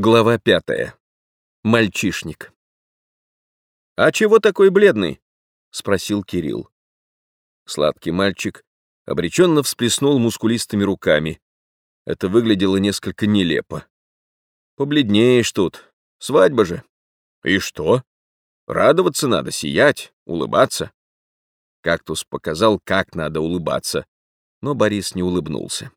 Глава пятая. Мальчишник. «А чего такой бледный?» — спросил Кирилл. Сладкий мальчик обреченно всплеснул мускулистыми руками. Это выглядело несколько нелепо. «Побледнеешь тут. Свадьба же». «И что? Радоваться надо, сиять, улыбаться». Кактус показал, как надо улыбаться, но Борис не улыбнулся.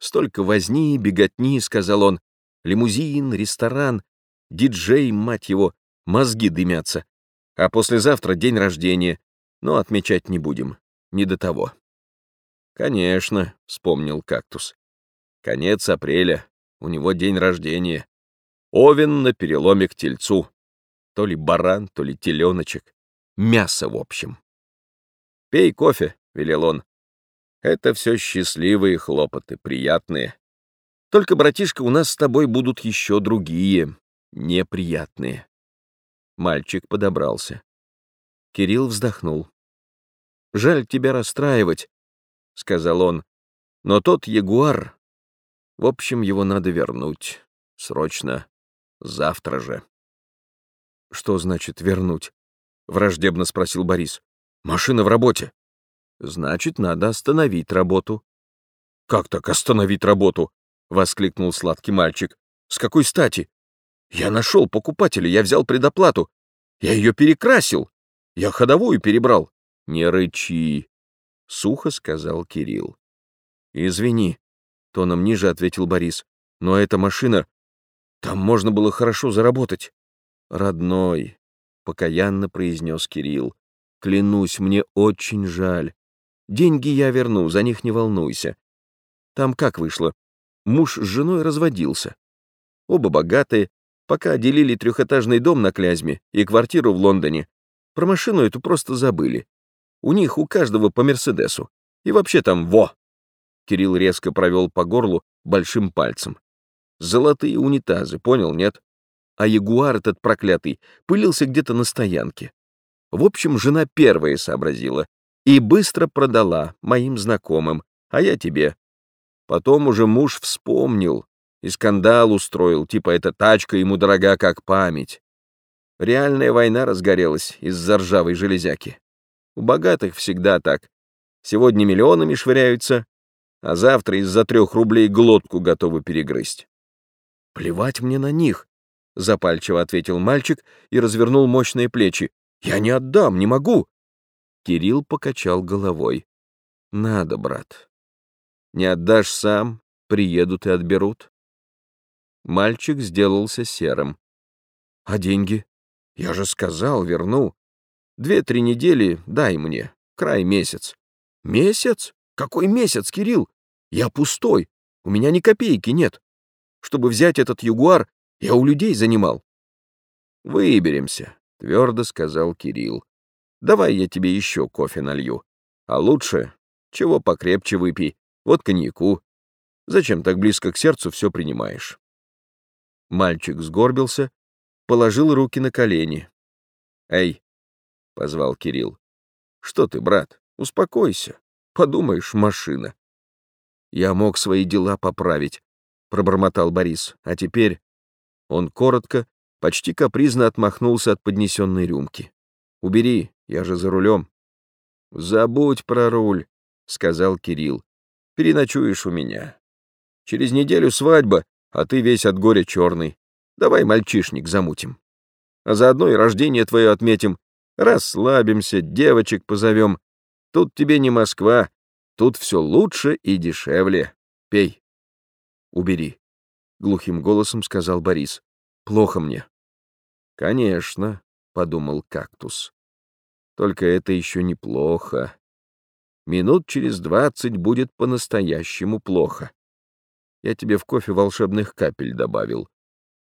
«Столько возни и беготни», — сказал он, лимузин, ресторан, диджей, мать его, мозги дымятся. А послезавтра день рождения, но отмечать не будем, не до того. Конечно, вспомнил кактус. Конец апреля, у него день рождения. Овен на переломе к тельцу. То ли баран, то ли теленочек. Мясо, в общем. «Пей кофе», — велел он. «Это все счастливые хлопоты, приятные. Только, братишка, у нас с тобой будут еще другие, неприятные. Мальчик подобрался. Кирилл вздохнул. «Жаль тебя расстраивать», — сказал он. «Но тот ягуар... В общем, его надо вернуть. Срочно. Завтра же». «Что значит вернуть?» — враждебно спросил Борис. «Машина в работе». «Значит, надо остановить работу». «Как так остановить работу?» — воскликнул сладкий мальчик. «С какой стати? Я нашел покупателя, я взял предоплату. Я ее перекрасил. Я ходовую перебрал». «Не рычи», — сухо сказал Кирилл. «Извини», — тоном ниже ответил Борис. «Но эта машина... Там можно было хорошо заработать». «Родной», — покаянно произнес Кирилл. «Клянусь, мне очень жаль. Деньги я верну, за них не волнуйся. Там как вышло? Муж с женой разводился. Оба богатые, пока делили трехэтажный дом на Клязьме и квартиру в Лондоне. Про машину эту просто забыли. У них у каждого по Мерседесу. И вообще там во! Кирилл резко провел по горлу большим пальцем. Золотые унитазы, понял, нет? А ягуар этот проклятый пылился где-то на стоянке. В общем, жена первая сообразила и быстро продала моим знакомым, а я тебе. Потом уже муж вспомнил и скандал устроил, типа эта тачка ему дорога как память. Реальная война разгорелась из-за ржавой железяки. У богатых всегда так. Сегодня миллионами швыряются, а завтра из-за трех рублей глотку готовы перегрызть. «Плевать мне на них», — запальчиво ответил мальчик и развернул мощные плечи. «Я не отдам, не могу». Кирилл покачал головой. «Надо, брат. Не отдашь сам, приедут и отберут. Мальчик сделался серым. А деньги? Я же сказал, верну. Две-три недели дай мне, край месяц. Месяц? Какой месяц, Кирилл? Я пустой, у меня ни копейки нет. Чтобы взять этот ягуар, я у людей занимал. Выберемся, твердо сказал Кирилл. Давай я тебе еще кофе налью. А лучше, чего покрепче выпей, вот коньяку. Зачем так близко к сердцу все принимаешь? Мальчик сгорбился, положил руки на колени. «Эй!» — позвал Кирилл. «Что ты, брат? Успокойся. Подумаешь, машина». «Я мог свои дела поправить», — пробормотал Борис. «А теперь...» Он коротко, почти капризно отмахнулся от поднесенной рюмки. «Убери, я же за рулем». «Забудь про руль», — сказал Кирилл переночуешь у меня. Через неделю свадьба, а ты весь от горя черный. Давай мальчишник замутим. А заодно и рождение твое отметим. Расслабимся, девочек позовем. Тут тебе не Москва, тут все лучше и дешевле. Пей. Убери, — глухим голосом сказал Борис. Плохо мне. Конечно, — подумал кактус. Только это еще неплохо минут через двадцать будет по-настоящему плохо. Я тебе в кофе волшебных капель добавил.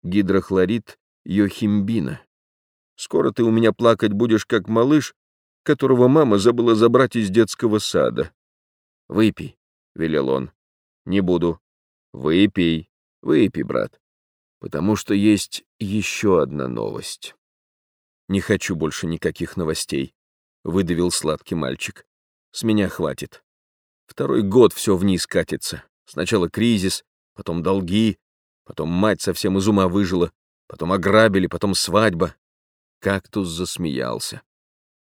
Гидрохлорид йохимбина. Скоро ты у меня плакать будешь, как малыш, которого мама забыла забрать из детского сада. Выпей, — велел он. Не буду. Выпей, выпей, брат. Потому что есть еще одна новость. Не хочу больше никаких новостей, — выдавил сладкий мальчик. С меня хватит. Второй год все вниз катится. Сначала кризис, потом долги, Потом мать совсем из ума выжила, потом ограбили, потом свадьба. Кактус засмеялся.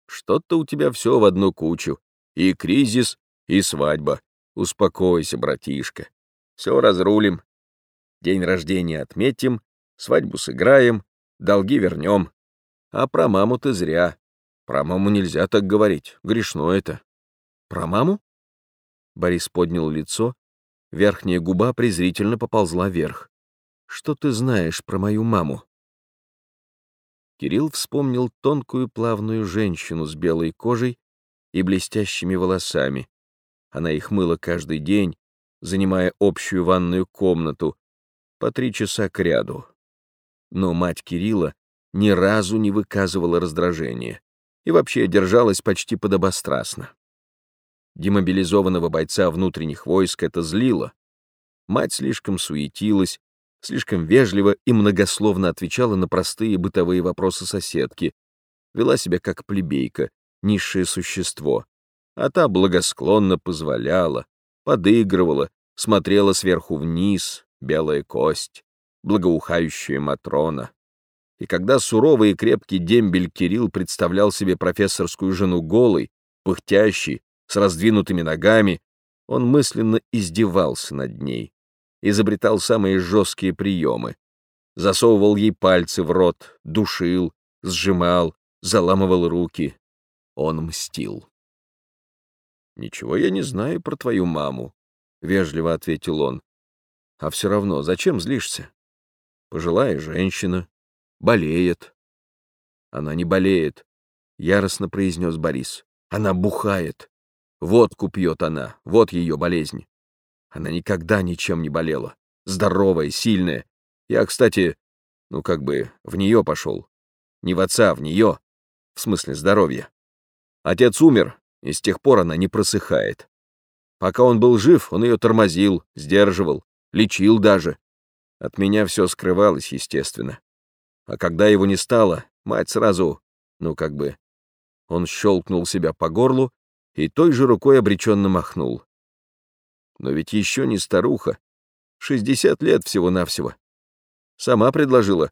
Что-то у тебя все в одну кучу. И кризис, и свадьба. Успокойся, братишка. Все разрулим. День рождения отметим, свадьбу сыграем, долги вернем. А про маму ты зря. Про маму нельзя так говорить, грешно это. Про маму? Борис поднял лицо, верхняя губа презрительно поползла вверх. Что ты знаешь про мою маму? Кирилл вспомнил тонкую плавную женщину с белой кожей и блестящими волосами. Она их мыла каждый день, занимая общую ванную комнату, по три часа к ряду. Но мать Кирилла ни разу не выказывала раздражения и вообще держалась почти подобострастно. Демобилизованного бойца внутренних войск это злило. Мать слишком суетилась, слишком вежливо и многословно отвечала на простые бытовые вопросы соседки, вела себя как плебейка, низшее существо, а та благосклонно позволяла, подыгрывала, смотрела сверху вниз, белая кость, благоухающая Матрона. И когда суровый и крепкий дембель Кирилл представлял себе профессорскую жену голой, пыхтящей, с раздвинутыми ногами, он мысленно издевался над ней, изобретал самые жесткие приемы, засовывал ей пальцы в рот, душил, сжимал, заламывал руки. Он мстил. «Ничего я не знаю про твою маму», — вежливо ответил он. «А все равно, зачем злишься? Пожилая женщина, болеет». «Она не болеет», — яростно произнес Борис. «Она бухает. Водку пьет она, вот ее болезнь. Она никогда ничем не болела. Здоровая, сильная. Я, кстати, ну как бы в нее пошел. Не в отца, в нее. В смысле здоровья. Отец умер, и с тех пор она не просыхает. Пока он был жив, он ее тормозил, сдерживал, лечил даже. От меня все скрывалось, естественно. А когда его не стало, мать сразу, ну как бы... Он щелкнул себя по горлу и той же рукой обреченно махнул. Но ведь еще не старуха. 60 лет всего-навсего. Сама предложила.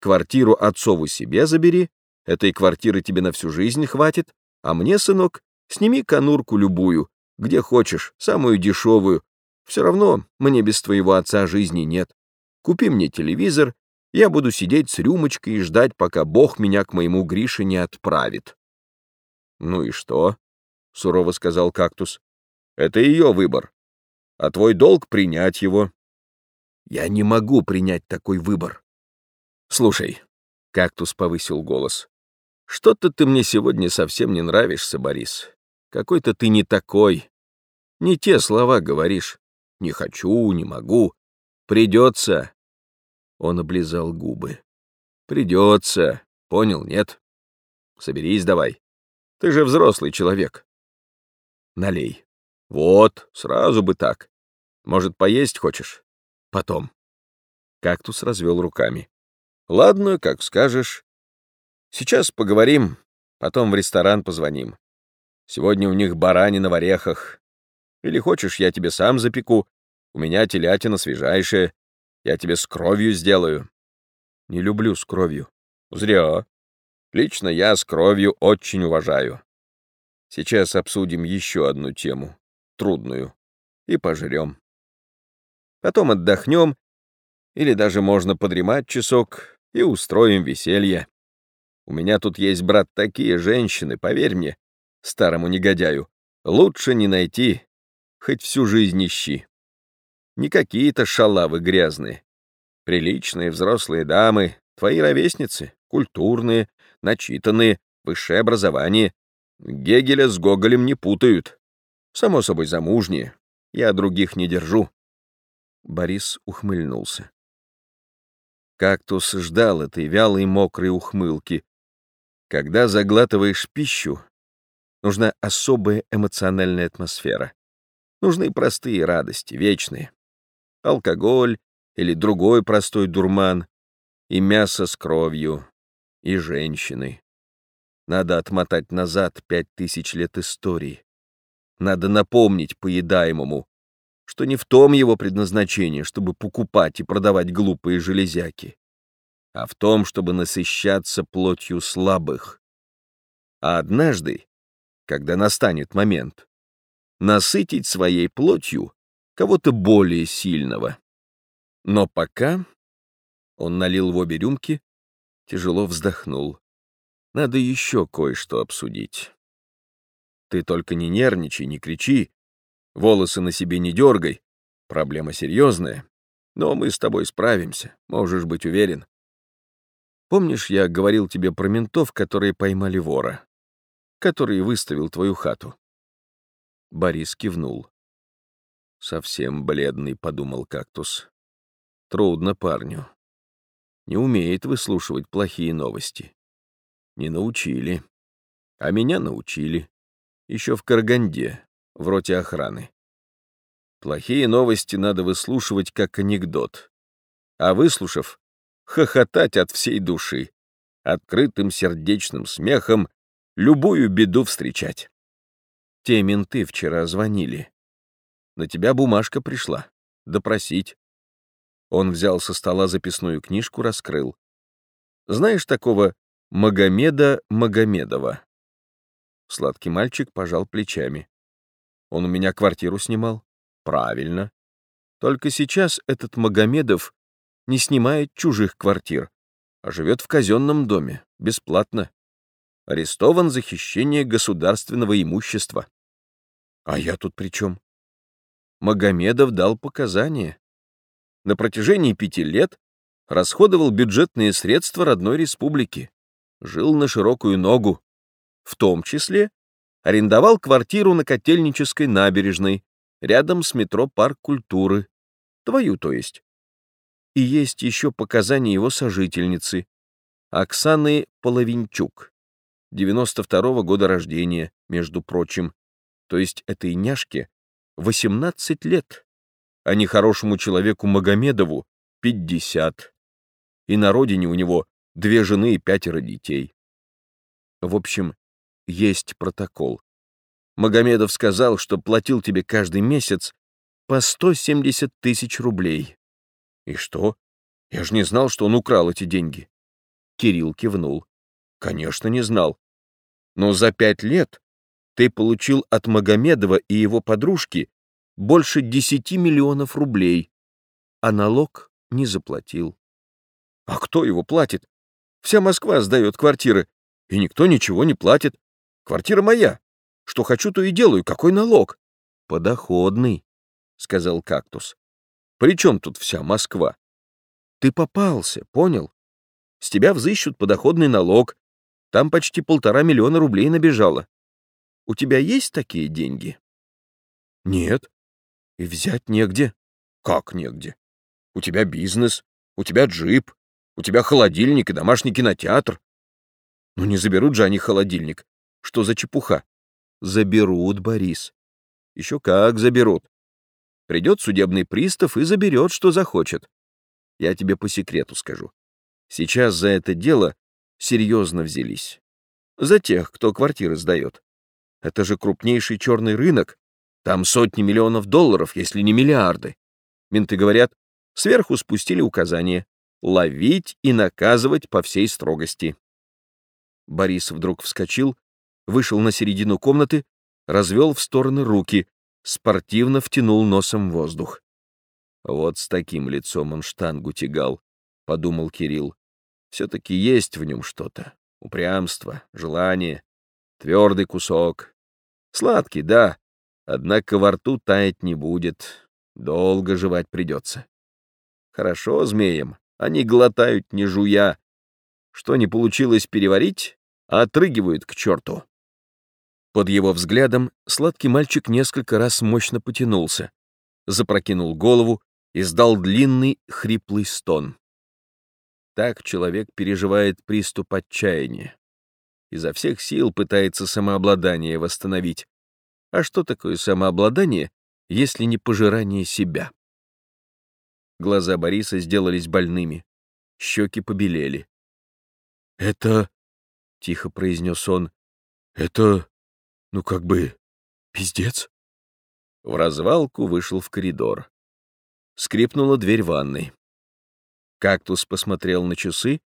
Квартиру отцову себе забери, этой квартиры тебе на всю жизнь хватит, а мне, сынок, сними конурку любую, где хочешь, самую дешевую. Все равно мне без твоего отца жизни нет. Купи мне телевизор, я буду сидеть с рюмочкой и ждать, пока Бог меня к моему Грише не отправит. Ну и что? — сурово сказал кактус. Это ее выбор а твой долг — принять его. Я не могу принять такой выбор. Слушай, — кактус повысил голос, — что-то ты мне сегодня совсем не нравишься, Борис. Какой-то ты не такой. Не те слова говоришь. Не хочу, не могу. Придется. Он облизал губы. Придется. Понял, нет? Соберись давай. Ты же взрослый человек. Налей. Вот, сразу бы так. Может, поесть хочешь? Потом. Кактус развел руками. Ладно, как скажешь. Сейчас поговорим, потом в ресторан позвоним. Сегодня у них баранина в орехах. Или хочешь, я тебе сам запеку? У меня телятина свежайшая. Я тебе с кровью сделаю. Не люблю с кровью. Зря. Лично я с кровью очень уважаю. Сейчас обсудим еще одну тему трудную, и пожрем. Потом отдохнем, или даже можно подремать часок и устроим веселье. У меня тут есть, брат, такие женщины, поверь мне, старому негодяю, лучше не найти, хоть всю жизнь ищи. Не какие-то шалавы грязные. Приличные взрослые дамы, твои ровесницы, культурные, начитанные, высшее образование. Гегеля с Гоголем не путают. Само собой, замужние. Я других не держу. Борис ухмыльнулся. Кактус ждал этой вялой мокрой ухмылки. Когда заглатываешь пищу, нужна особая эмоциональная атмосфера. Нужны простые радости, вечные. Алкоголь или другой простой дурман, и мясо с кровью, и женщины. Надо отмотать назад пять тысяч лет истории. Надо напомнить поедаемому. что не в том его предназначение, чтобы покупать и продавать глупые железяки, а в том, чтобы насыщаться плотью слабых. А однажды, когда настанет момент, насытить своей плотью кого-то более сильного. Но пока он налил в обе рюмки, тяжело вздохнул. Надо еще кое-что обсудить. Ты только не нервничай, не кричи, волосы на себе не дергай. Проблема серьезная, но мы с тобой справимся, можешь быть уверен. Помнишь, я говорил тебе про ментов, которые поймали вора, который выставил твою хату? Борис кивнул. Совсем бледный, подумал кактус. Трудно парню. Не умеет выслушивать плохие новости. Не научили. А меня научили. Еще в Караганде, в роте охраны. Плохие новости надо выслушивать как анекдот. А выслушав, хохотать от всей души, открытым сердечным смехом любую беду встречать. Те менты вчера звонили. На тебя бумажка пришла. Допросить. Он взял со стола записную книжку, раскрыл. Знаешь такого Магомеда Магомедова. Сладкий мальчик пожал плечами. Он у меня квартиру снимал. Правильно. Только сейчас этот Магомедов не снимает чужих квартир, а живет в казенном доме, бесплатно. Арестован за хищение государственного имущества. А я тут при чем? Магомедов дал показания. На протяжении пяти лет расходовал бюджетные средства родной республики жил на широкую ногу, в том числе арендовал квартиру на Котельнической набережной, рядом с метро Парк культуры, твою, то есть. И есть еще показания его сожительницы, Оксаны Половинчук, 92-го года рождения, между прочим, то есть этой няшке 18 лет, а нехорошему человеку Магомедову 50. И на родине у него две жены и пятеро детей. В общем, есть протокол. Магомедов сказал, что платил тебе каждый месяц по 170 тысяч рублей. И что? Я же не знал, что он украл эти деньги. Кирилл кивнул. Конечно, не знал. Но за пять лет ты получил от Магомедова и его подружки больше 10 миллионов рублей, а налог не заплатил. А кто его платит? Вся Москва сдает квартиры, и никто ничего не платит. Квартира моя. Что хочу, то и делаю. Какой налог? Подоходный, — сказал кактус. При чем тут вся Москва? Ты попался, понял? С тебя взыщут подоходный налог. Там почти полтора миллиона рублей набежало. У тебя есть такие деньги? Нет. И взять негде. Как негде? У тебя бизнес, у тебя джип, у тебя холодильник и домашний кинотеатр. Ну не заберут же они холодильник. Что за чепуха? Заберут, Борис. Еще как заберут. Придет судебный пристав и заберет, что захочет. Я тебе по секрету скажу. Сейчас за это дело серьезно взялись. За тех, кто квартиры сдает. Это же крупнейший черный рынок. Там сотни миллионов долларов, если не миллиарды. Менты говорят, сверху спустили указание ловить и наказывать по всей строгости. Борис вдруг вскочил, вышел на середину комнаты, развел в стороны руки, спортивно втянул носом воздух. Вот с таким лицом он штангу тягал, — подумал Кирилл. Все-таки есть в нем что-то. Упрямство, желание, твердый кусок. Сладкий, да, однако во рту таять не будет, долго жевать придется. Хорошо змеям, они глотают, не жуя. Что не получилось переварить, отрыгивают к черту. Под его взглядом сладкий мальчик несколько раз мощно потянулся, запрокинул голову, и издал длинный хриплый стон. Так человек переживает приступ отчаяния. Изо всех сил пытается самообладание восстановить. А что такое самообладание, если не пожирание себя? Глаза Бориса сделались больными. Щеки побелели. «Это...» — тихо произнес он. «Это... ну как бы... пиздец?» В развалку вышел в коридор. Скрипнула дверь ванной. Кактус посмотрел на часы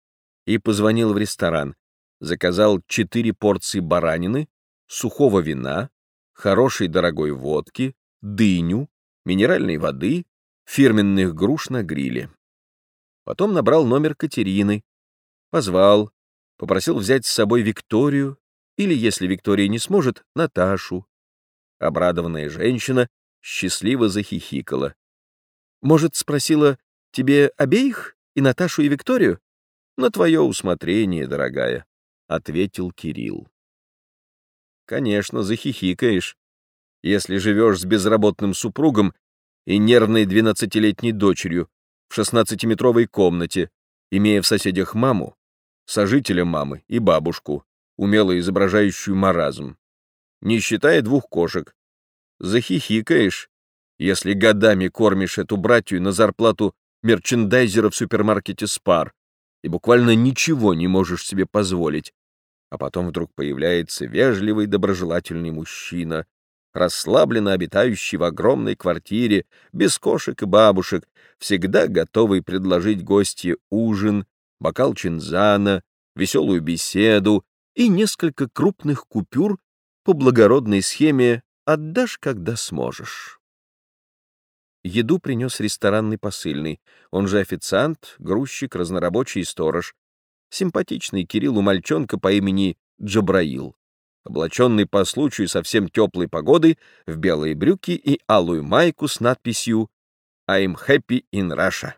и позвонил в ресторан. Заказал четыре порции баранины, сухого вина, хорошей дорогой водки, дыню, минеральной воды, фирменных груш на гриле. Потом набрал номер Катерины, позвал, попросил взять с собой Викторию или, если Виктория не сможет, Наташу. Обрадованная женщина счастливо захихикала. «Может, спросила, тебе обеих, и Наташу, и Викторию?» «На твое усмотрение, дорогая», — ответил Кирилл. «Конечно, захихикаешь, если живешь с безработным супругом и нервной двенадцатилетней дочерью в шестнадцатиметровой комнате, имея в соседях маму, сожителя мамы и бабушку, умело изображающую маразм. Не считая двух кошек. Захихикаешь, если годами кормишь эту братью на зарплату мерчендайзера в супермаркете «Спар» и буквально ничего не можешь себе позволить, а потом вдруг появляется вежливый доброжелательный мужчина, расслабленно обитающий в огромной квартире, без кошек и бабушек, всегда готовый предложить гостье ужин, бокал чинзана, веселую беседу и несколько крупных купюр по благородной схеме «отдашь, когда сможешь». Еду принес ресторанный посыльный, он же официант, грузчик, разнорабочий и сторож. Симпатичный Кириллу мальчонка по имени Джабраил, облаченный по случаю совсем теплой погоды в белые брюки и алую майку с надписью «I'm happy in Russia».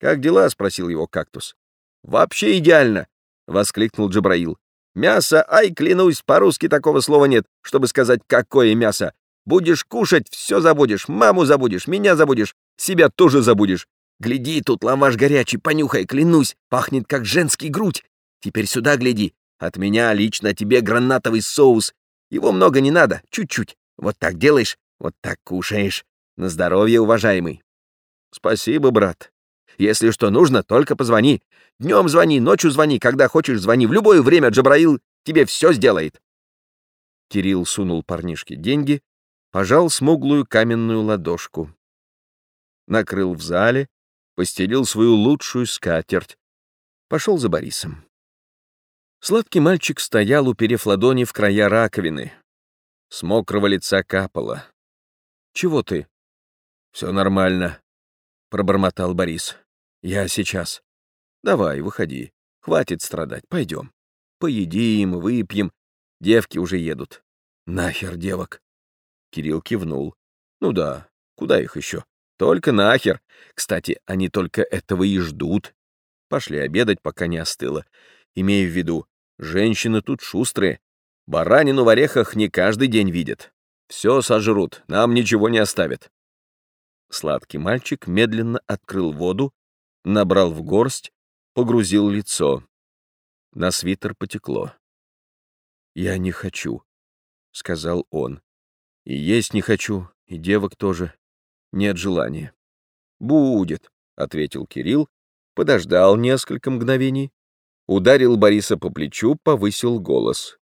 «Как дела?» — спросил его кактус. «Вообще идеально!» — воскликнул Джабраил. «Мясо, ай, клянусь, по-русски такого слова нет, чтобы сказать, какое мясо. Будешь кушать, все забудешь, маму забудешь, меня забудешь, себя тоже забудешь. Гляди, тут лаваш горячий, понюхай, клянусь, пахнет как женский грудь. Теперь сюда гляди. От меня лично тебе гранатовый соус. Его много не надо, чуть-чуть. Вот так делаешь, вот так кушаешь. На здоровье, уважаемый. Спасибо, брат. Если что нужно, только позвони. Днем звони, ночью звони, когда хочешь звони. В любое время Джабраил тебе все сделает. Кирилл сунул парнишке деньги, пожал смуглую каменную ладошку. Накрыл в зале, постелил свою лучшую скатерть. Пошел за Борисом. Сладкий мальчик стоял, уперев ладони в края раковины. С мокрого лица капало. «Чего ты?» «Все нормально», — пробормотал Борис. «Я сейчас». «Давай, выходи. Хватит страдать, пойдем. Поедим, выпьем. Девки уже едут». «Нахер девок». Кирилл кивнул. «Ну да, куда их еще? Только нахер. Кстати, они только этого и ждут. Пошли обедать, пока не остыло. Имея в виду, женщины тут шустрые. Баранину в орехах не каждый день видят. Все сожрут, нам ничего не оставят». Сладкий мальчик медленно открыл воду, набрал в горсть, погрузил лицо. На свитер потекло. «Я не хочу», — сказал он. «И есть не хочу, и девок тоже. Нет желания». «Будет», — ответил Кирилл, подождал несколько мгновений, ударил Бориса по плечу, повысил голос.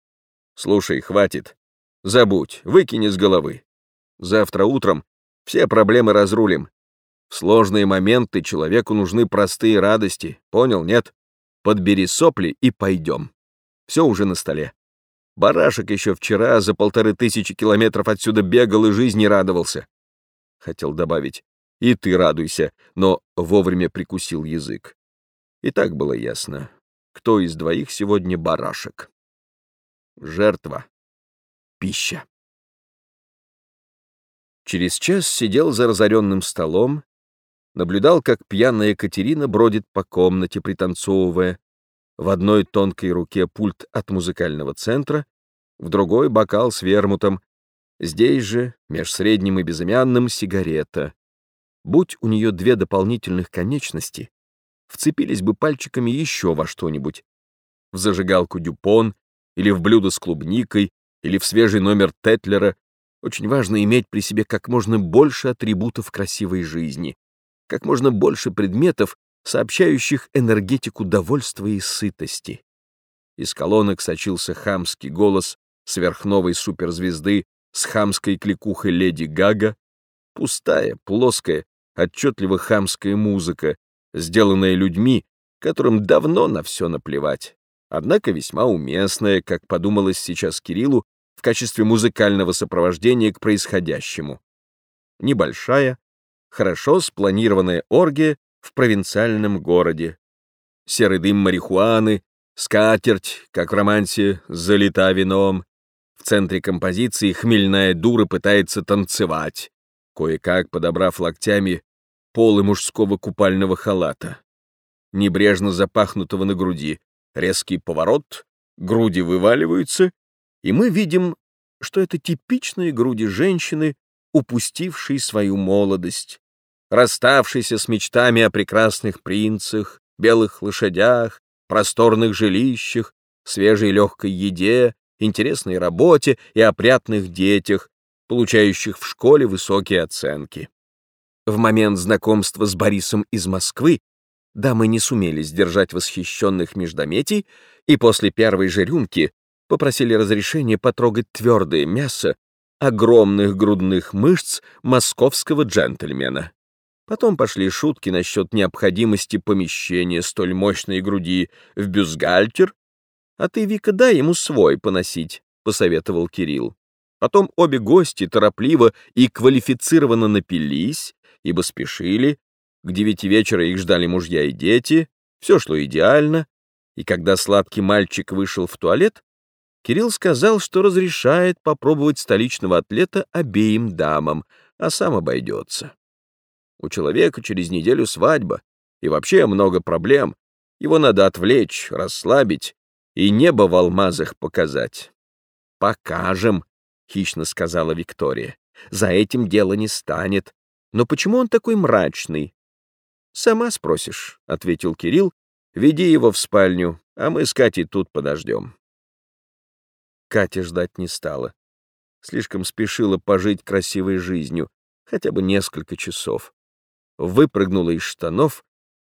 «Слушай, хватит. Забудь, выкини с головы. Завтра утром все проблемы разрулим. В сложные моменты человеку нужны простые радости. Понял, нет? Подбери сопли и пойдем. Все уже на столе. Барашек еще вчера за полторы тысячи километров отсюда бегал и жизни радовался. Хотел добавить, и ты радуйся, но вовремя прикусил язык. И так было ясно, кто из двоих сегодня барашек. Жертва. Пища. Через час сидел за разоренным столом, наблюдал, как пьяная Екатерина бродит по комнате, пританцовывая. В одной тонкой руке пульт от музыкального центра, в другой — бокал с вермутом. Здесь же, меж средним и безымянным, сигарета. Будь у нее две дополнительных конечности, вцепились бы пальчиками еще во что-нибудь. В зажигалку Дюпон, или в блюдо с клубникой, или в свежий номер Тетлера, очень важно иметь при себе как можно больше атрибутов красивой жизни, как можно больше предметов, сообщающих энергетику довольства и сытости. Из колонок сочился хамский голос сверхновой суперзвезды с хамской кликухой леди Гага, пустая, плоская, отчетливо хамская музыка, сделанная людьми, которым давно на все наплевать, однако весьма уместная, как подумалось сейчас Кириллу, в качестве музыкального сопровождения к происходящему. Небольшая, хорошо спланированная оргия в провинциальном городе. Серый дым марихуаны, скатерть, как в романсе, залита вином. В центре композиции хмельная дура пытается танцевать, кое-как подобрав локтями полы мужского купального халата, небрежно запахнутого на груди, резкий поворот, груди вываливаются, и мы видим, что это типичные груди женщины, упустившей свою молодость, расставшейся с мечтами о прекрасных принцах, белых лошадях, просторных жилищах, свежей легкой еде, интересной работе и опрятных детях, получающих в школе высокие оценки. В момент знакомства с Борисом из Москвы дамы не сумели сдержать восхищенных междометий и после первой же рюмки попросили разрешения потрогать твердое мясо огромных грудных мышц московского джентльмена. Потом пошли шутки насчет необходимости помещения столь мощной груди в бюстгальтер. «А ты, Вика, дай ему свой поносить», — посоветовал Кирилл. Потом обе гости торопливо и квалифицированно напились, ибо спешили. К девяти вечера их ждали мужья и дети, все шло идеально, и когда сладкий мальчик вышел в туалет, Кирилл сказал, что разрешает попробовать столичного атлета обеим дамам, а сам обойдется. У человека через неделю свадьба, и вообще много проблем. Его надо отвлечь, расслабить и небо в алмазах показать. «Покажем», — хищно сказала Виктория. «За этим дело не станет. Но почему он такой мрачный?» «Сама спросишь», — ответил Кирилл. «Веди его в спальню, а мы с Катей тут подождем». Катя ждать не стала. Слишком спешила пожить красивой жизнью, хотя бы несколько часов выпрыгнула из штанов,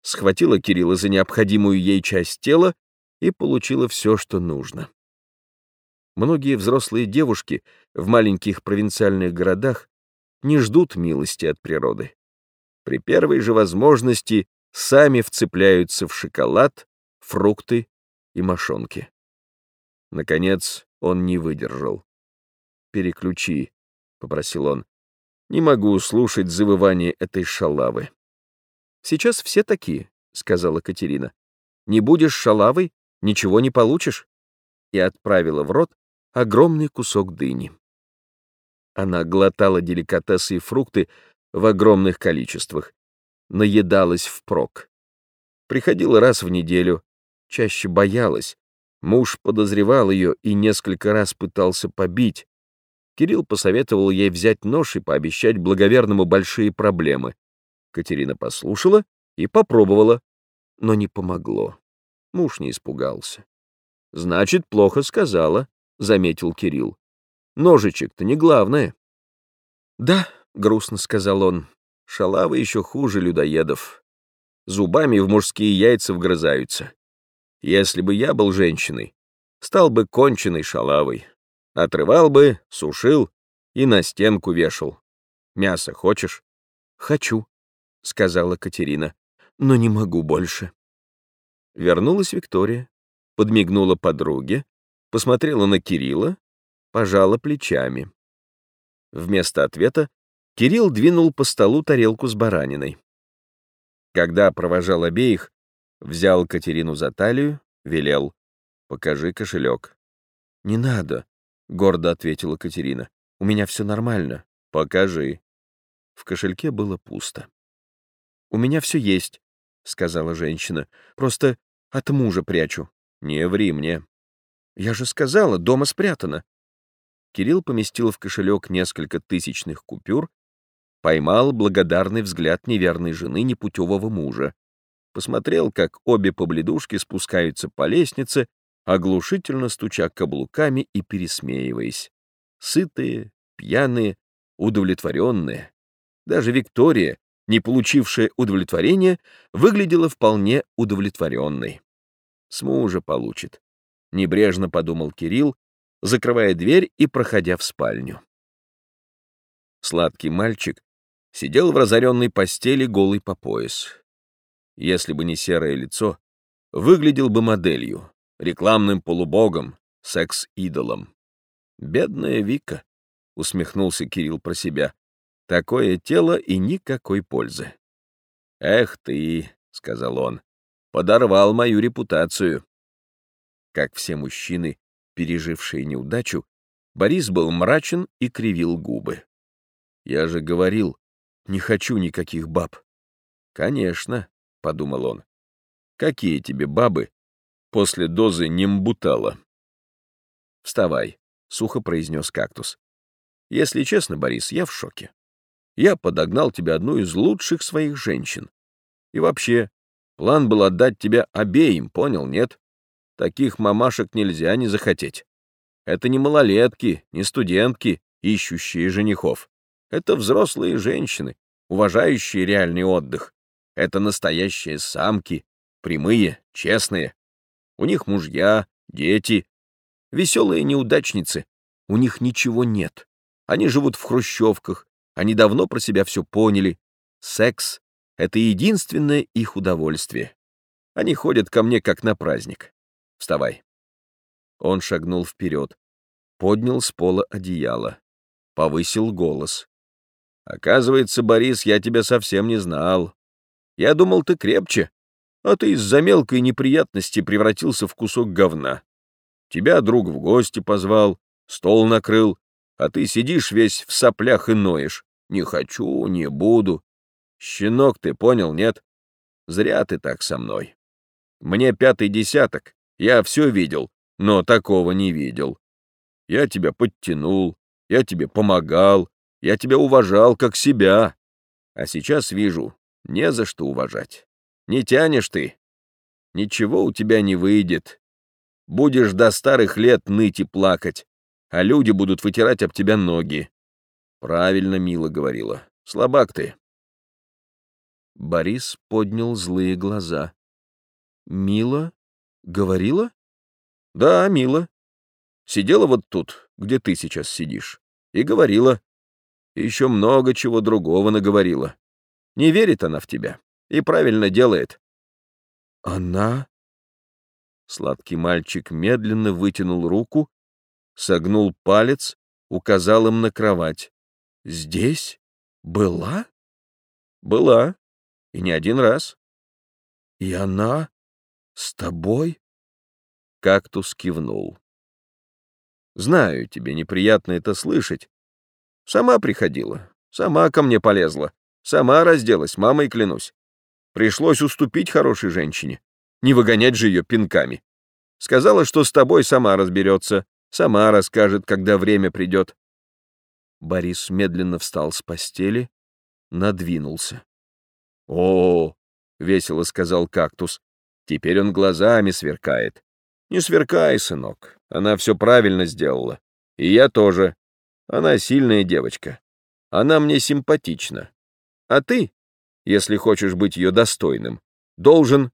схватила Кирилла за необходимую ей часть тела и получила все, что нужно. Многие взрослые девушки в маленьких провинциальных городах не ждут милости от природы. При первой же возможности сами вцепляются в шоколад, фрукты и мошонки. Наконец он не выдержал. «Переключи», — попросил он. Не могу слушать завывание этой шалавы. «Сейчас все такие», — сказала Катерина. «Не будешь шалавой, ничего не получишь». И отправила в рот огромный кусок дыни. Она глотала деликатесы и фрукты в огромных количествах, наедалась впрок. Приходила раз в неделю, чаще боялась. Муж подозревал ее и несколько раз пытался побить, Кирилл посоветовал ей взять нож и пообещать благоверному большие проблемы. Катерина послушала и попробовала, но не помогло. Муж не испугался. «Значит, плохо сказала», — заметил Кирилл. «Ножичек-то не главное». «Да», — грустно сказал он, — «шалавы еще хуже людоедов. Зубами в мужские яйца вгрызаются. Если бы я был женщиной, стал бы конченой шалавой. Отрывал бы, сушил и на стенку вешал. Мясо хочешь? Хочу, сказала Катерина, но не могу больше. Вернулась Виктория, подмигнула подруге, посмотрела на Кирилла, пожала плечами. Вместо ответа Кирилл двинул по столу тарелку с бараниной. Когда провожал обеих, взял Катерину за талию, велел «Покажи кошелек». «Не надо», — гордо ответила Катерина. «У меня все нормально. Покажи». В кошельке было пусто. «У меня все есть», — сказала женщина. «Просто от мужа прячу». «Не ври мне». «Я же сказала, дома спрятано». Кирилл поместил в кошелек несколько тысячных купюр, поймал благодарный взгляд неверной жены непутевого мужа, посмотрел, как обе побледушки спускаются по лестнице, оглушительно стуча каблуками и пересмеиваясь. Сытые, пьяные, удовлетворенные. Даже Виктория, не получившая удовлетворения, выглядела вполне удовлетворенной. С мужа получит. Небрежно подумал Кирилл, закрывая дверь и проходя в спальню. Сладкий мальчик сидел в разоренной постели голый по пояс. Если бы не серое лицо, выглядел бы моделью, рекламным полубогом, секс-идолом. «Бедная Вика», — усмехнулся Кирилл про себя, — «такое тело и никакой пользы». «Эх ты», — сказал он, — «подорвал мою репутацию». Как все мужчины, пережившие неудачу, Борис был мрачен и кривил губы. «Я же говорил, не хочу никаких баб». «Конечно», — подумал он, — «какие тебе бабы после дозы нембутала?» «Вставай», — сухо произнес кактус. «Если честно, Борис, я в шоке. Я подогнал тебе одну из лучших своих женщин. И вообще, план был отдать тебя обеим, понял, нет? Таких мамашек нельзя не захотеть. Это не малолетки, не студентки, ищущие женихов. Это взрослые женщины, уважающие реальный отдых. Это настоящие самки, прямые, честные. У них мужья, дети, веселые неудачницы. У них ничего нет. Они живут в хрущевках, они давно про себя все поняли. Секс — это единственное их удовольствие. Они ходят ко мне как на праздник. Вставай. Он шагнул вперед, поднял с пола одеяло, повысил голос. «Оказывается, Борис, я тебя совсем не знал. Я думал, ты крепче, а ты из-за мелкой неприятности превратился в кусок говна. Тебя друг в гости позвал, стол накрыл, а ты сидишь весь в соплях и ноешь. Не хочу, не буду. Щенок ты, понял, нет? Зря ты так со мной. Мне пятый десяток, я все видел, но такого не видел. Я тебя подтянул, я тебе помогал, я тебя уважал как себя. А сейчас вижу, не за что уважать. Не тянешь ты. Ничего у тебя не выйдет. Будешь до старых лет ныть и плакать, а люди будут вытирать об тебя ноги. Правильно Мила говорила. Слабак ты. Борис поднял злые глаза. Мила говорила? Да, Мила. Сидела вот тут, где ты сейчас сидишь, и говорила. Еще много чего другого наговорила. Не верит она в тебя и правильно делает. Она? Сладкий мальчик медленно вытянул руку, согнул палец, указал им на кровать. Здесь? Была? Была. И не один раз. И она? С тобой? Кактус кивнул. Знаю, тебе неприятно это слышать. Сама приходила, сама ко мне полезла, сама разделась, мамой клянусь. Пришлось уступить хорошей женщине, не выгонять же ее пинками. Сказала, что с тобой сама разберется, сама расскажет, когда время придет. Борис медленно встал с постели, надвинулся. «О, — весело сказал кактус, — теперь он глазами сверкает. Не сверкай, сынок, она все правильно сделала. И я тоже. Она сильная девочка. Она мне симпатична. А ты, если хочешь быть ее достойным, должен...»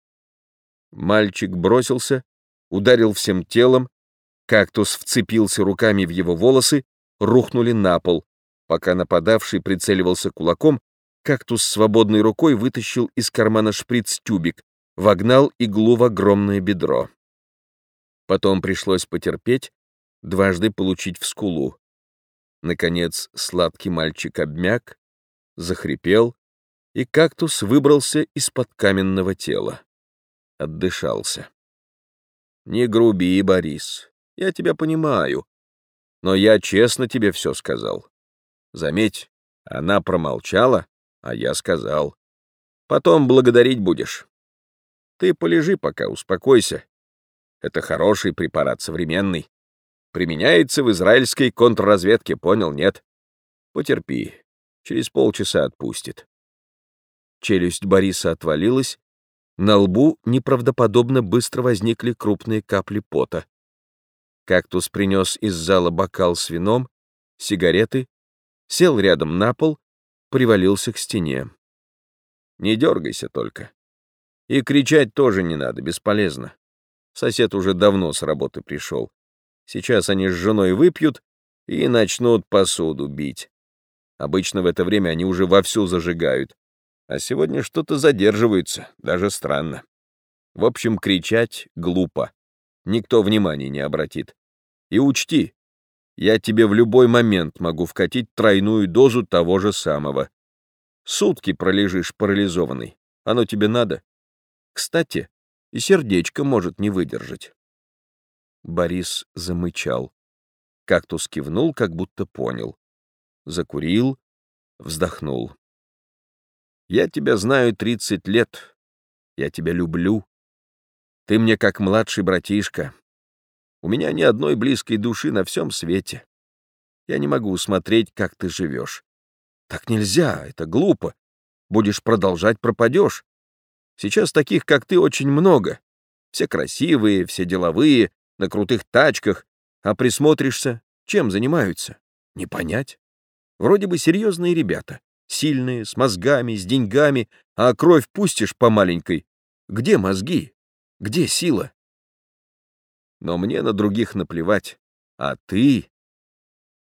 Мальчик бросился, ударил всем телом, кактус вцепился руками в его волосы, рухнули на пол. Пока нападавший прицеливался кулаком, кактус свободной рукой вытащил из кармана шприц-тюбик, вогнал иглу в огромное бедро. Потом пришлось потерпеть, дважды получить в скулу. Наконец сладкий мальчик обмяк, захрипел, и кактус выбрался из-под каменного тела. Отдышался. «Не груби, Борис, я тебя понимаю, но я честно тебе все сказал. Заметь, она промолчала, а я сказал. Потом благодарить будешь. Ты полежи пока, успокойся. Это хороший препарат, современный. Применяется в израильской контрразведке, понял, нет? Потерпи, через полчаса отпустит. Челюсть Бориса отвалилась, на лбу неправдоподобно быстро возникли крупные капли пота. Кактус принес из зала бокал с вином, сигареты, сел рядом на пол, привалился к стене. Не дергайся только. И кричать тоже не надо, бесполезно. Сосед уже давно с работы пришел. Сейчас они с женой выпьют и начнут посуду бить. Обычно в это время они уже вовсю зажигают. А сегодня что-то задерживаются, даже странно. В общем, кричать глупо. Никто внимания не обратит. И учти, я тебе в любой момент могу вкатить тройную дозу того же самого. Сутки пролежишь парализованный. Оно тебе надо? Кстати, и сердечко может не выдержать. Борис замычал. Кактус кивнул, как будто понял. Закурил, вздохнул. «Я тебя знаю тридцать лет. Я тебя люблю. Ты мне как младший братишка. У меня ни одной близкой души на всем свете. Я не могу смотреть, как ты живешь. Так нельзя, это глупо. Будешь продолжать, пропадешь. Сейчас таких, как ты, очень много. Все красивые, все деловые, на крутых тачках, а присмотришься, чем занимаются? Не понять. Вроде бы серьезные ребята, сильные, с мозгами, с деньгами, а кровь пустишь по маленькой. Где мозги? Где сила? Но мне на других наплевать. А ты?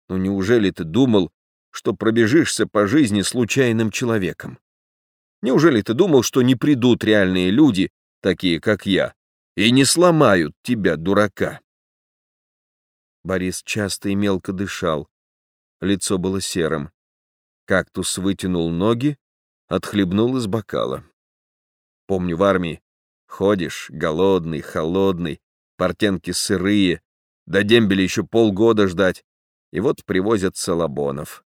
Ну неужели ты думал, что пробежишься по жизни случайным человеком? Неужели ты думал, что не придут реальные люди, такие как я, и не сломают тебя, дурака. Борис часто и мелко дышал. Лицо было серым. Кактус вытянул ноги, отхлебнул из бокала. Помню в армии. Ходишь, голодный, холодный, портенки сырые, до дембеля еще полгода ждать, и вот привозят салабонов.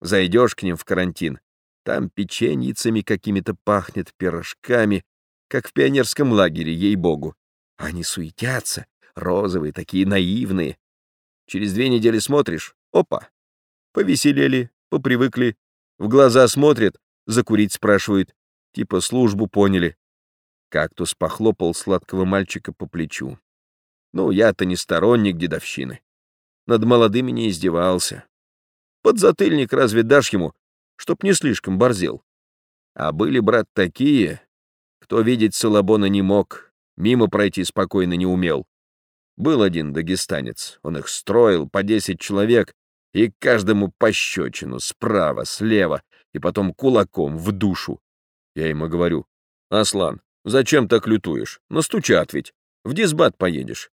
Зайдешь к ним в карантин, там печеньицами какими-то пахнет, пирожками, как в пионерском лагере, ей-богу. Они суетятся, розовые, такие наивные. Через две недели смотришь — опа! Повеселели, попривыкли, в глаза смотрят, закурить спрашивают, типа службу поняли. Кактус похлопал сладкого мальчика по плечу. Ну, я-то не сторонник дедовщины. Над молодыми не издевался. Подзатыльник разве дашь ему, чтоб не слишком борзел? А были, брат, такие, кто видеть Салабона не мог, мимо пройти спокойно не умел. Был один дагестанец, он их строил по десять человек, и каждому пощечину справа, слева, и потом кулаком в душу. Я ему говорю, «Аслан, зачем так лютуешь? Настучат ведь, в дисбат поедешь».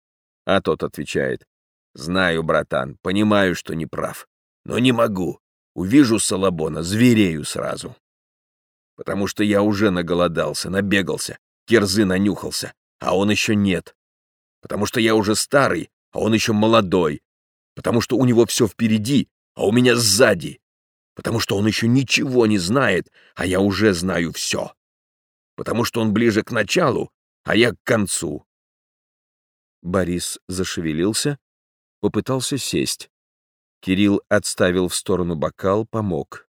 А тот отвечает, «Знаю, братан, понимаю, что не прав, но не могу. Увижу Салабона, зверею сразу» потому что я уже наголодался, набегался, кирзы нанюхался, а он еще нет. Потому что я уже старый, а он еще молодой. Потому что у него все впереди, а у меня сзади. Потому что он еще ничего не знает, а я уже знаю все. Потому что он ближе к началу, а я к концу. Борис зашевелился, попытался сесть. Кирилл отставил в сторону бокал, помог.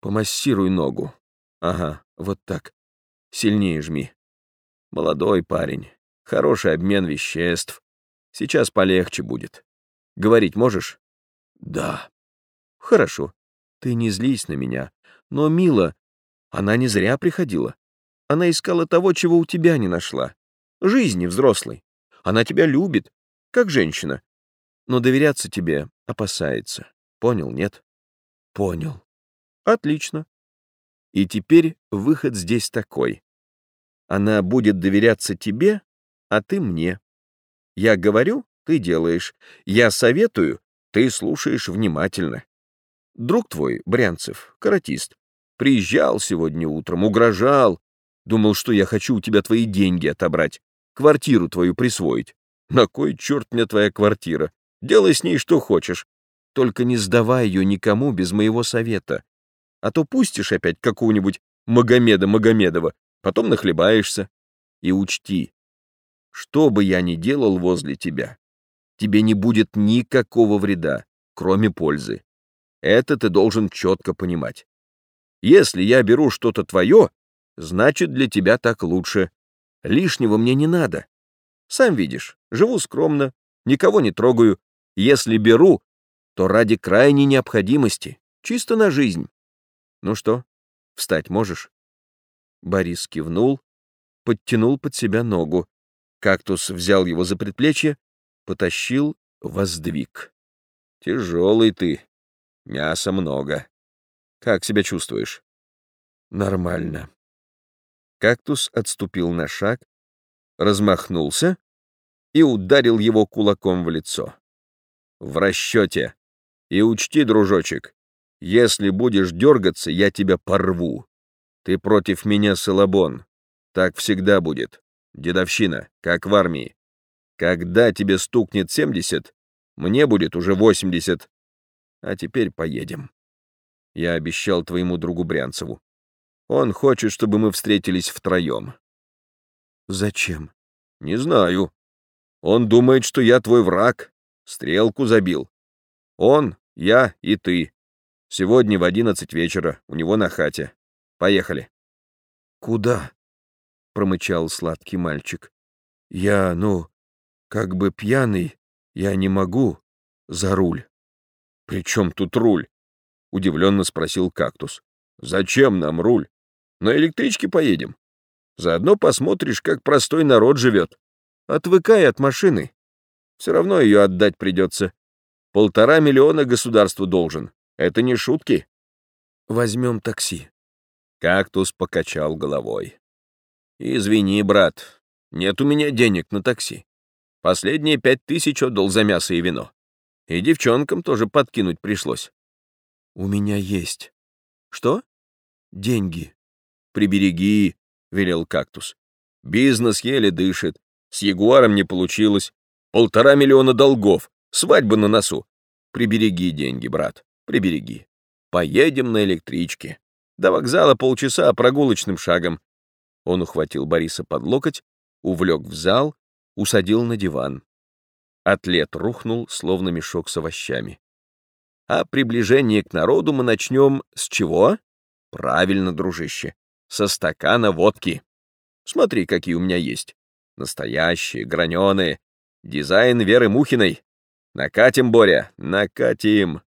Помассируй ногу. Ага, вот так. Сильнее жми. Молодой парень. Хороший обмен веществ. Сейчас полегче будет. Говорить можешь? Да. Хорошо. Ты не злись на меня. Но, Мила, она не зря приходила. Она искала того, чего у тебя не нашла. Жизни взрослой. Она тебя любит, как женщина. Но доверяться тебе опасается. Понял, нет? Понял. Отлично. И теперь выход здесь такой. Она будет доверяться тебе, а ты мне. Я говорю, ты делаешь. Я советую, ты слушаешь внимательно. Друг твой, Брянцев, каратист, приезжал сегодня утром, угрожал. Думал, что я хочу у тебя твои деньги отобрать, квартиру твою присвоить. На кой черт мне твоя квартира? Делай с ней что хочешь. Только не сдавай ее никому без моего совета а то пустишь опять какого-нибудь Магомеда Магомедова, потом нахлебаешься. И учти, что бы я ни делал возле тебя, тебе не будет никакого вреда, кроме пользы. Это ты должен четко понимать. Если я беру что-то твое, значит, для тебя так лучше. Лишнего мне не надо. Сам видишь, живу скромно, никого не трогаю. Если беру, то ради крайней необходимости, чисто на жизнь. Ну что, встать можешь? Борис кивнул, подтянул под себя ногу. Кактус взял его за предплечье, потащил, воздвиг. Тяжелый ты. Мяса много. Как себя чувствуешь? Нормально. Кактус отступил на шаг, размахнулся и ударил его кулаком в лицо. В расчете. И учти, дружочек, если будешь дергаться, я тебя порву. Ты против меня, Солобон. Так всегда будет. Дедовщина, как в армии. Когда тебе стукнет 70, мне будет уже 80. А теперь поедем. Я обещал твоему другу Брянцеву. Он хочет, чтобы мы встретились втроем. Зачем? Не знаю. Он думает, что я твой враг. Стрелку забил. Он, я и ты. Сегодня в одиннадцать вечера, у него на хате. Поехали. Куда? Промычал сладкий мальчик. Я, ну, как бы пьяный, я не могу за руль. При чем тут руль? Удивленно спросил кактус. Зачем нам руль? На электричке поедем. Заодно посмотришь, как простой народ живет. Отвыкай от машины. Все равно ее отдать придется. Полтора миллиона государству должен. Это не шутки. Возьмем такси. Кактус покачал головой. Извини, брат, нет у меня денег на такси. Последние пять тысяч отдал за мясо и вино. И девчонкам тоже подкинуть пришлось. У меня есть. Что? Деньги. Прибереги, велел кактус. Бизнес еле дышит. С Ягуаром не получилось. Полтора миллиона долгов. Свадьба на носу. Прибереги деньги, брат. Прибереги. Поедем на электричке. До вокзала полчаса прогулочным шагом. Он ухватил Бориса под локоть, увлек в зал, усадил на диван. Атлет рухнул, словно мешок с овощами. А приближение к народу мы начнем с чего? Правильно, дружище со стакана водки. Смотри, какие у меня есть. Настоящие, граненые. Дизайн Веры Мухиной. Накатим, Боря, накатим.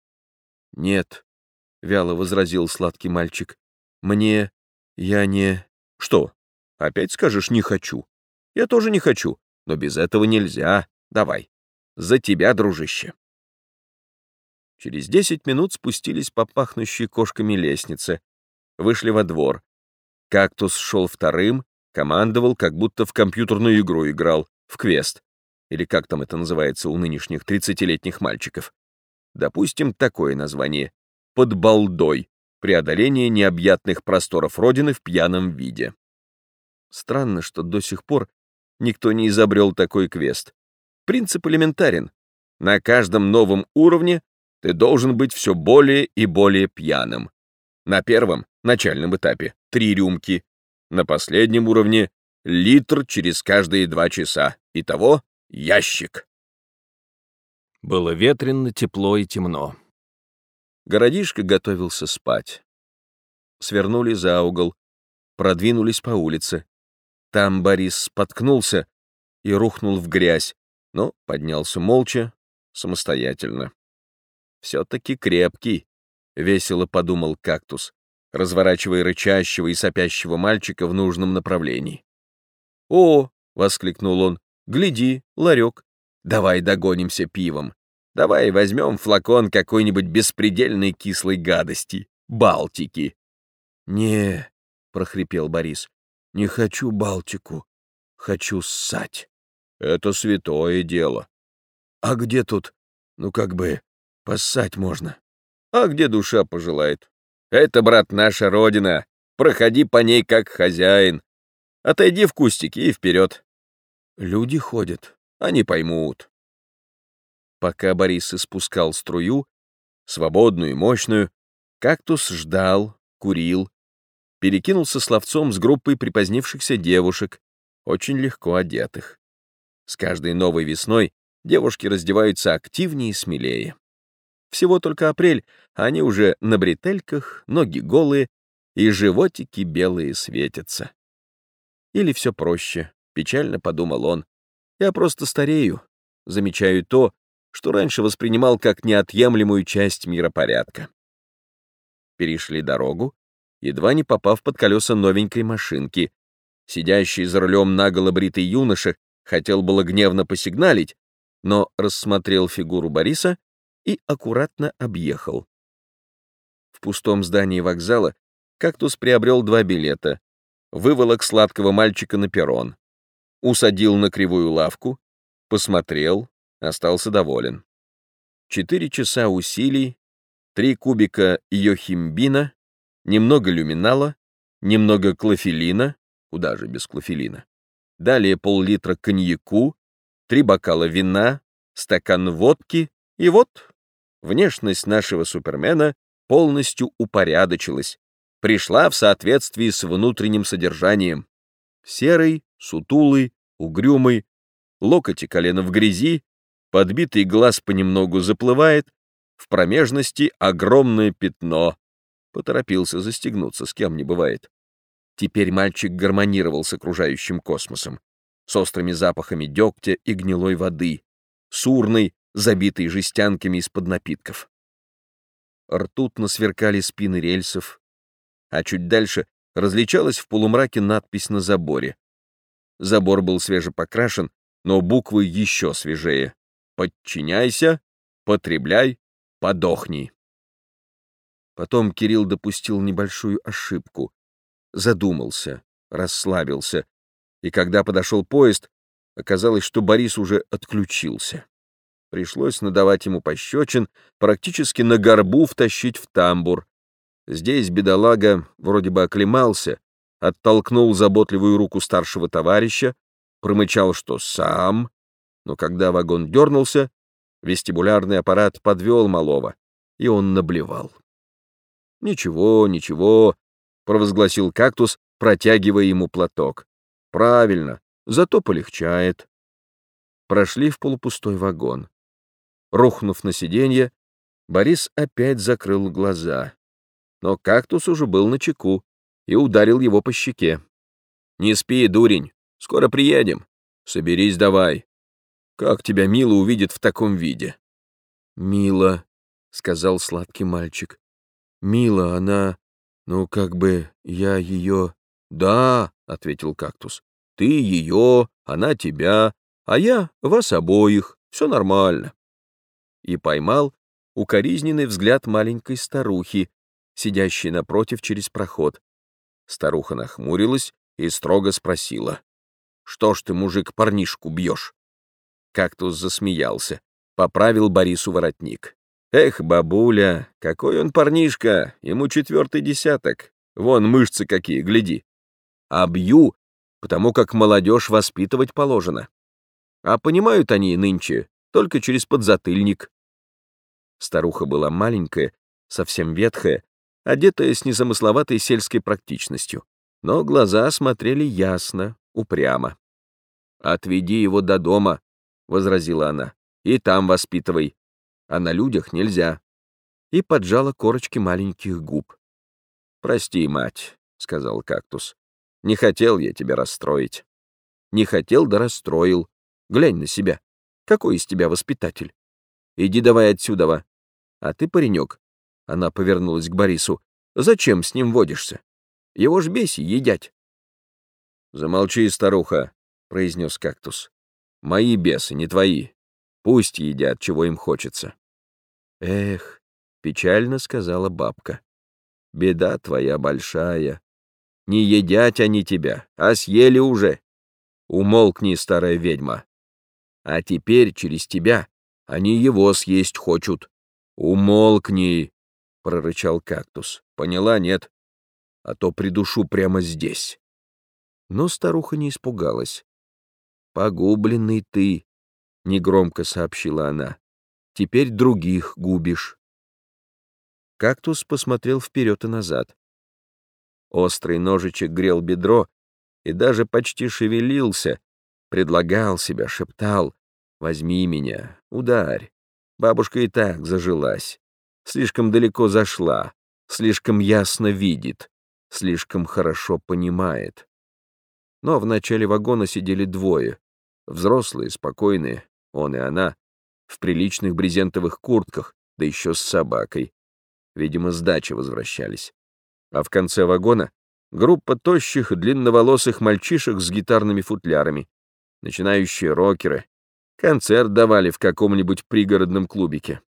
Нет, — вяло возразил сладкий мальчик. Мне... я не... Что? Опять скажешь «не хочу»? Я тоже не хочу, но без этого нельзя. Давай. За тебя, дружище. Через десять минут спустились по пахнущей кошками лестнице, вышли во двор, Кактус шел вторым, командовал, как будто в компьютерную игру играл, в квест. Или как там это называется у нынешних 30-летних мальчиков. Допустим, такое название. Под балдой. Преодоление необъятных просторов Родины в пьяном виде. Странно, что до сих пор никто не изобрел такой квест. Принцип элементарен. На каждом новом уровне ты должен быть все более и более пьяным. На первом, начальном этапе, три рюмки. На последнем уровне — литр через каждые два часа. Итого — ящик. Было ветрено, тепло и темно. Городишко готовился спать. Свернули за угол, продвинулись по улице. Там Борис споткнулся и рухнул в грязь, но поднялся молча, самостоятельно. Все-таки крепкий, — весело подумал кактус разворачивая рычащего и сопящего мальчика в нужном направлении. «О!» — воскликнул он. «Гляди, ларек. Давай догонимся пивом. Давай возьмем флакон какой-нибудь беспредельной кислой гадости. Балтики». «Не», — прохрипел Борис, — «не хочу Балтику. Хочу ссать». «Это святое дело». «А где тут, ну как бы, поссать можно?» «А где душа пожелает? Это, брат, наша родина. Проходи по ней как хозяин. Отойди в кустики и вперед. Люди ходят, они поймут. Пока Борис испускал струю, свободную и мощную, кактус ждал, курил, перекинулся словцом с группой припозднившихся девушек, очень легко одетых. С каждой новой весной девушки раздеваются активнее и смелее. Всего только апрель, а они уже на бретельках, ноги голые, и животики белые светятся. Или все проще, печально подумал он. Я просто старею, замечаю то, что раньше воспринимал как неотъемлемую часть миропорядка. Перешли дорогу, едва не попав под колеса новенькой машинки. Сидящий за рулем наголо бритый юноша хотел было гневно посигналить, но рассмотрел фигуру Бориса и аккуратно объехал. В пустом здании вокзала кактус приобрел два билета, выволок сладкого мальчика на перрон, усадил на кривую лавку, посмотрел, остался доволен. Четыре часа усилий, три кубика йохимбина, немного люминала, немного клофелина, куда же без клофелина, далее пол-литра коньяку, три бокала вина, стакан водки, и вот внешность нашего супермена полностью упорядочилась, пришла в соответствии с внутренним содержанием. Серый, сутулый, угрюмый, локоть и колено в грязи, подбитый глаз понемногу заплывает, в промежности огромное пятно. Поторопился застегнуться, с кем не бывает. Теперь мальчик гармонировал с окружающим космосом, с острыми запахами дегтя и гнилой воды, с урной, забитой жестянками из-под напитков. Ртутно сверкали спины рельсов, а чуть дальше различалась в полумраке надпись на заборе. Забор был свежепокрашен, но буквы еще свежее. «Подчиняйся, потребляй, подохни». Потом Кирилл допустил небольшую ошибку. Задумался, расслабился. И когда подошел поезд, оказалось, что Борис уже отключился. Пришлось надавать ему пощечин, практически на горбу втащить в тамбур. Здесь бедолага вроде бы оклемался, оттолкнул заботливую руку старшего товарища, промычал, что сам, но когда вагон дернулся, вестибулярный аппарат подвел малого, и он наблевал. «Ничего, ничего», — провозгласил кактус, протягивая ему платок. «Правильно, зато полегчает». Прошли в полупустой вагон. Рухнув на сиденье, Борис опять закрыл глаза. Но кактус уже был на чеку и ударил его по щеке. «Не спи, дурень, скоро приедем. Соберись давай. Как тебя Мила увидит в таком виде?» «Мила», — сказал сладкий мальчик. Мила, она... Ну, как бы я ее... Да, — ответил кактус. Ты ее, она тебя, а я вас обоих. Все нормально. И поймал укоризненный взгляд маленькой старухи, сидящей напротив через проход. Старуха нахмурилась и строго спросила. «Что ж ты, мужик, парнишку бьешь?» Кактус засмеялся, поправил Борису воротник. Эх, бабуля, какой он парнишка, ему четвертый десяток. Вон мышцы какие, гляди. А бью, потому как молодежь воспитывать положено. А понимают они нынче только через подзатыльник. Старуха была маленькая, совсем ветхая, одетая с незамысловатой сельской практичностью, но глаза смотрели ясно, упрямо. «Отведи его до дома», — возразила она, — «и там воспитывай а на людях нельзя. И поджала корочки маленьких губ. «Прости, мать», — сказал кактус. «Не хотел я тебя расстроить». «Не хотел, да расстроил. Глянь на себя. Какой из тебя воспитатель? Иди давай отсюда. А ты, паренек, — она повернулась к Борису, — зачем с ним водишься? Его ж беси едять. «Замолчи, старуха», — произнес кактус. «Мои бесы, не твои. Пусть едят, чего им хочется». Эх, печально сказала бабка. Беда твоя большая. Не едят они тебя, а съели уже. Умолкни, старая ведьма. А теперь через тебя они его съесть хочут. Умолкни, прорычал кактус. Поняла, нет? А то придушу прямо здесь. Но старуха не испугалась. «Погубленный ты», — негромко сообщила она теперь других губишь. Кактус посмотрел вперед и назад. Острый ножичек грел бедро и даже почти шевелился, предлагал себя, шептал «Возьми меня, ударь». Бабушка и так зажилась, слишком далеко зашла, слишком ясно видит, слишком хорошо понимает. Но в начале вагона сидели двое, взрослые, спокойные, он и она, в приличных брезентовых куртках, да еще с собакой. Видимо, с дачи возвращались. А в конце вагона группа тощих, длинноволосых мальчишек с гитарными футлярами, начинающие рокеры, концерт давали в каком-нибудь пригородном клубике.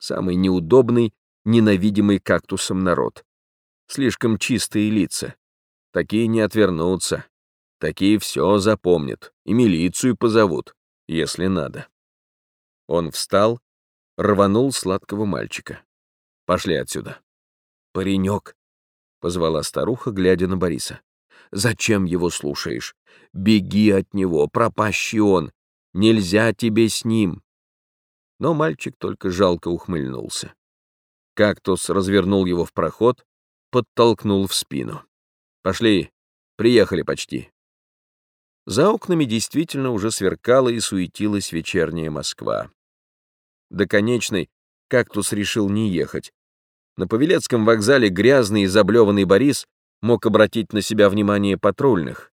Самый неудобный ненавидимый кактусом народ. Слишком чистые лица. Такие не отвернутся. Такие все запомнят и милицию позовут, если надо. Он встал, рванул сладкого мальчика. «Пошли отсюда». «Паренек», — позвала старуха, глядя на Бориса. «Зачем его слушаешь? Беги от него, пропащий он. Нельзя тебе с ним». Но мальчик только жалко ухмыльнулся. Кактус развернул его в проход, подтолкнул в спину. «Пошли, приехали почти». За окнами действительно уже сверкала и суетилась вечерняя Москва. До конечной кактус решил не ехать. На Павелецком вокзале грязный и заблеванный Борис мог обратить на себя внимание патрульных.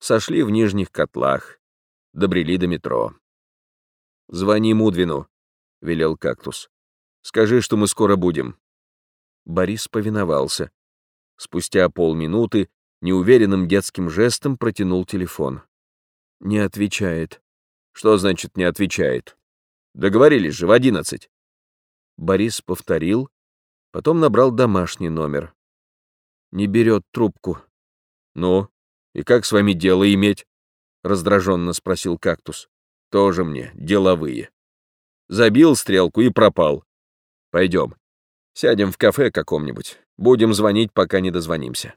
Сошли в нижних котлах, добрели до метро. «Звони Мудвину», — велел кактус. «Скажи, что мы скоро будем». Борис повиновался. Спустя полминуты неуверенным детским жестом протянул телефон. Не отвечает. Что значит «не отвечает»? Договорились же в одиннадцать. Борис повторил, потом набрал домашний номер. Не берет трубку. «Ну, и как с вами дело иметь?» — раздраженно спросил кактус. «Тоже мне, деловые. Забил стрелку и пропал. Пойдем, сядем в кафе каком-нибудь, будем звонить, пока не дозвонимся»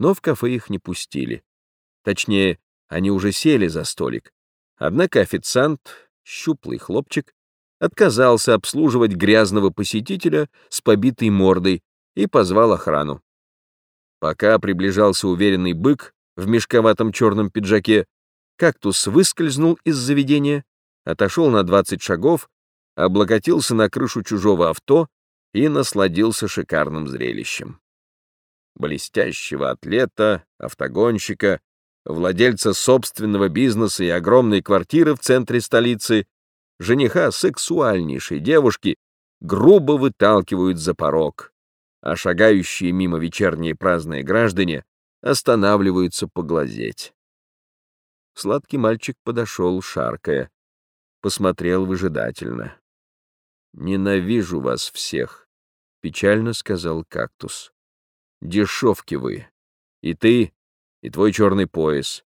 но в кафе их не пустили. Точнее, они уже сели за столик. Однако официант, щуплый хлопчик, отказался обслуживать грязного посетителя с побитой мордой и позвал охрану. Пока приближался уверенный бык в мешковатом черном пиджаке, кактус выскользнул из заведения, отошел на 20 шагов, облокотился на крышу чужого авто и насладился шикарным зрелищем блестящего атлета, автогонщика, владельца собственного бизнеса и огромной квартиры в центре столицы, жениха сексуальнейшей девушки, грубо выталкивают за порог, а шагающие мимо вечерние праздные граждане останавливаются поглазеть. Сладкий мальчик подошел, шаркая, посмотрел выжидательно. «Ненавижу вас всех», — печально сказал кактус. Дешевки вы. И ты, и твой черный пояс.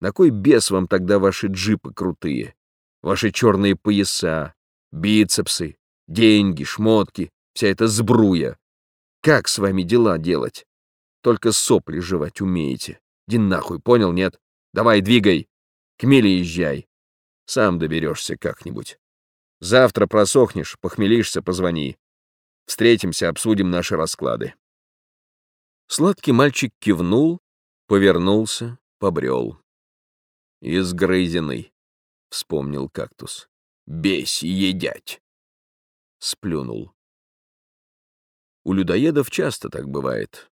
На кой бес вам тогда ваши джипы крутые? Ваши черные пояса, бицепсы, деньги, шмотки, вся эта сбруя. Как с вами дела делать? Только сопли жевать умеете. Иди нахуй, понял, нет? Давай, двигай. К Миле езжай. Сам доберешься как-нибудь. Завтра просохнешь, похмелишься, позвони. Встретимся, обсудим наши расклады. Сладкий мальчик кивнул, повернулся, побрел. «Изгрызенный», — вспомнил кактус. «Бесь едять!» Сплюнул. У людоедов часто так бывает.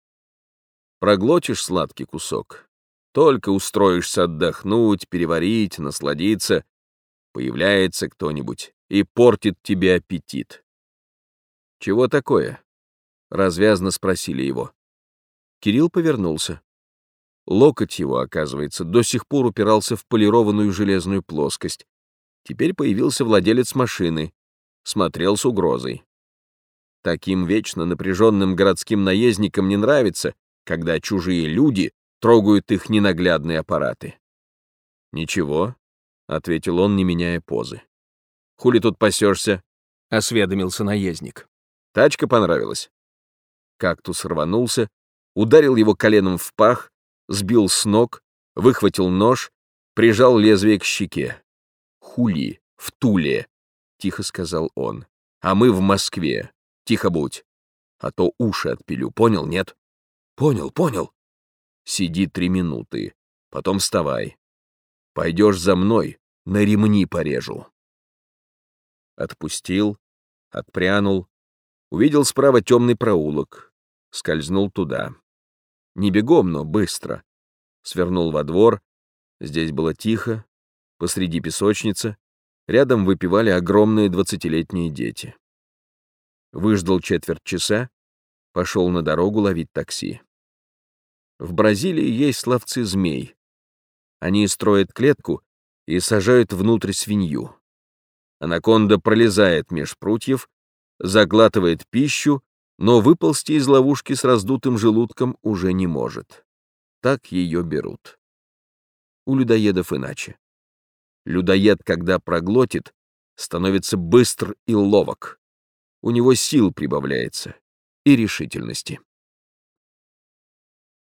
Проглотишь сладкий кусок, только устроишься отдохнуть, переварить, насладиться, появляется кто-нибудь и портит тебе аппетит. «Чего такое?» — развязно спросили его. Кирилл повернулся. Локоть его, оказывается, до сих пор упирался в полированную железную плоскость. Теперь появился владелец машины. Смотрел с угрозой. Таким вечно напряженным городским наездникам не нравится, когда чужие люди трогают их ненаглядные аппараты. «Ничего», — ответил он, не меняя позы. «Хули тут пасешься?» — осведомился наездник. «Тачка понравилась». Кактус рванулся, ударил его коленом в пах, сбил с ног, выхватил нож, прижал лезвие к щеке. «Хули, в Туле», — тихо сказал он. «А мы в Москве. Тихо будь. А то уши отпилю, понял, нет?» «Понял, понял». «Сиди три минуты, потом вставай. Пойдешь за мной, на ремни порежу». Отпустил, отпрянул, увидел справа темный проулок, скользнул туда. Не бегом, но быстро. Свернул во двор. Здесь было тихо. Посреди песочницы. Рядом выпивали огромные двадцатилетние дети. Выждал четверть часа. Пошел на дорогу ловить такси. В Бразилии есть словцы змей. Они строят клетку и сажают внутрь свинью. Анаконда пролезает меж прутьев, заглатывает пищу, но выползти из ловушки с раздутым желудком уже не может. Так ее берут. У людоедов иначе. Людоед, когда проглотит, становится быстр и ловок. У него сил прибавляется и решительности.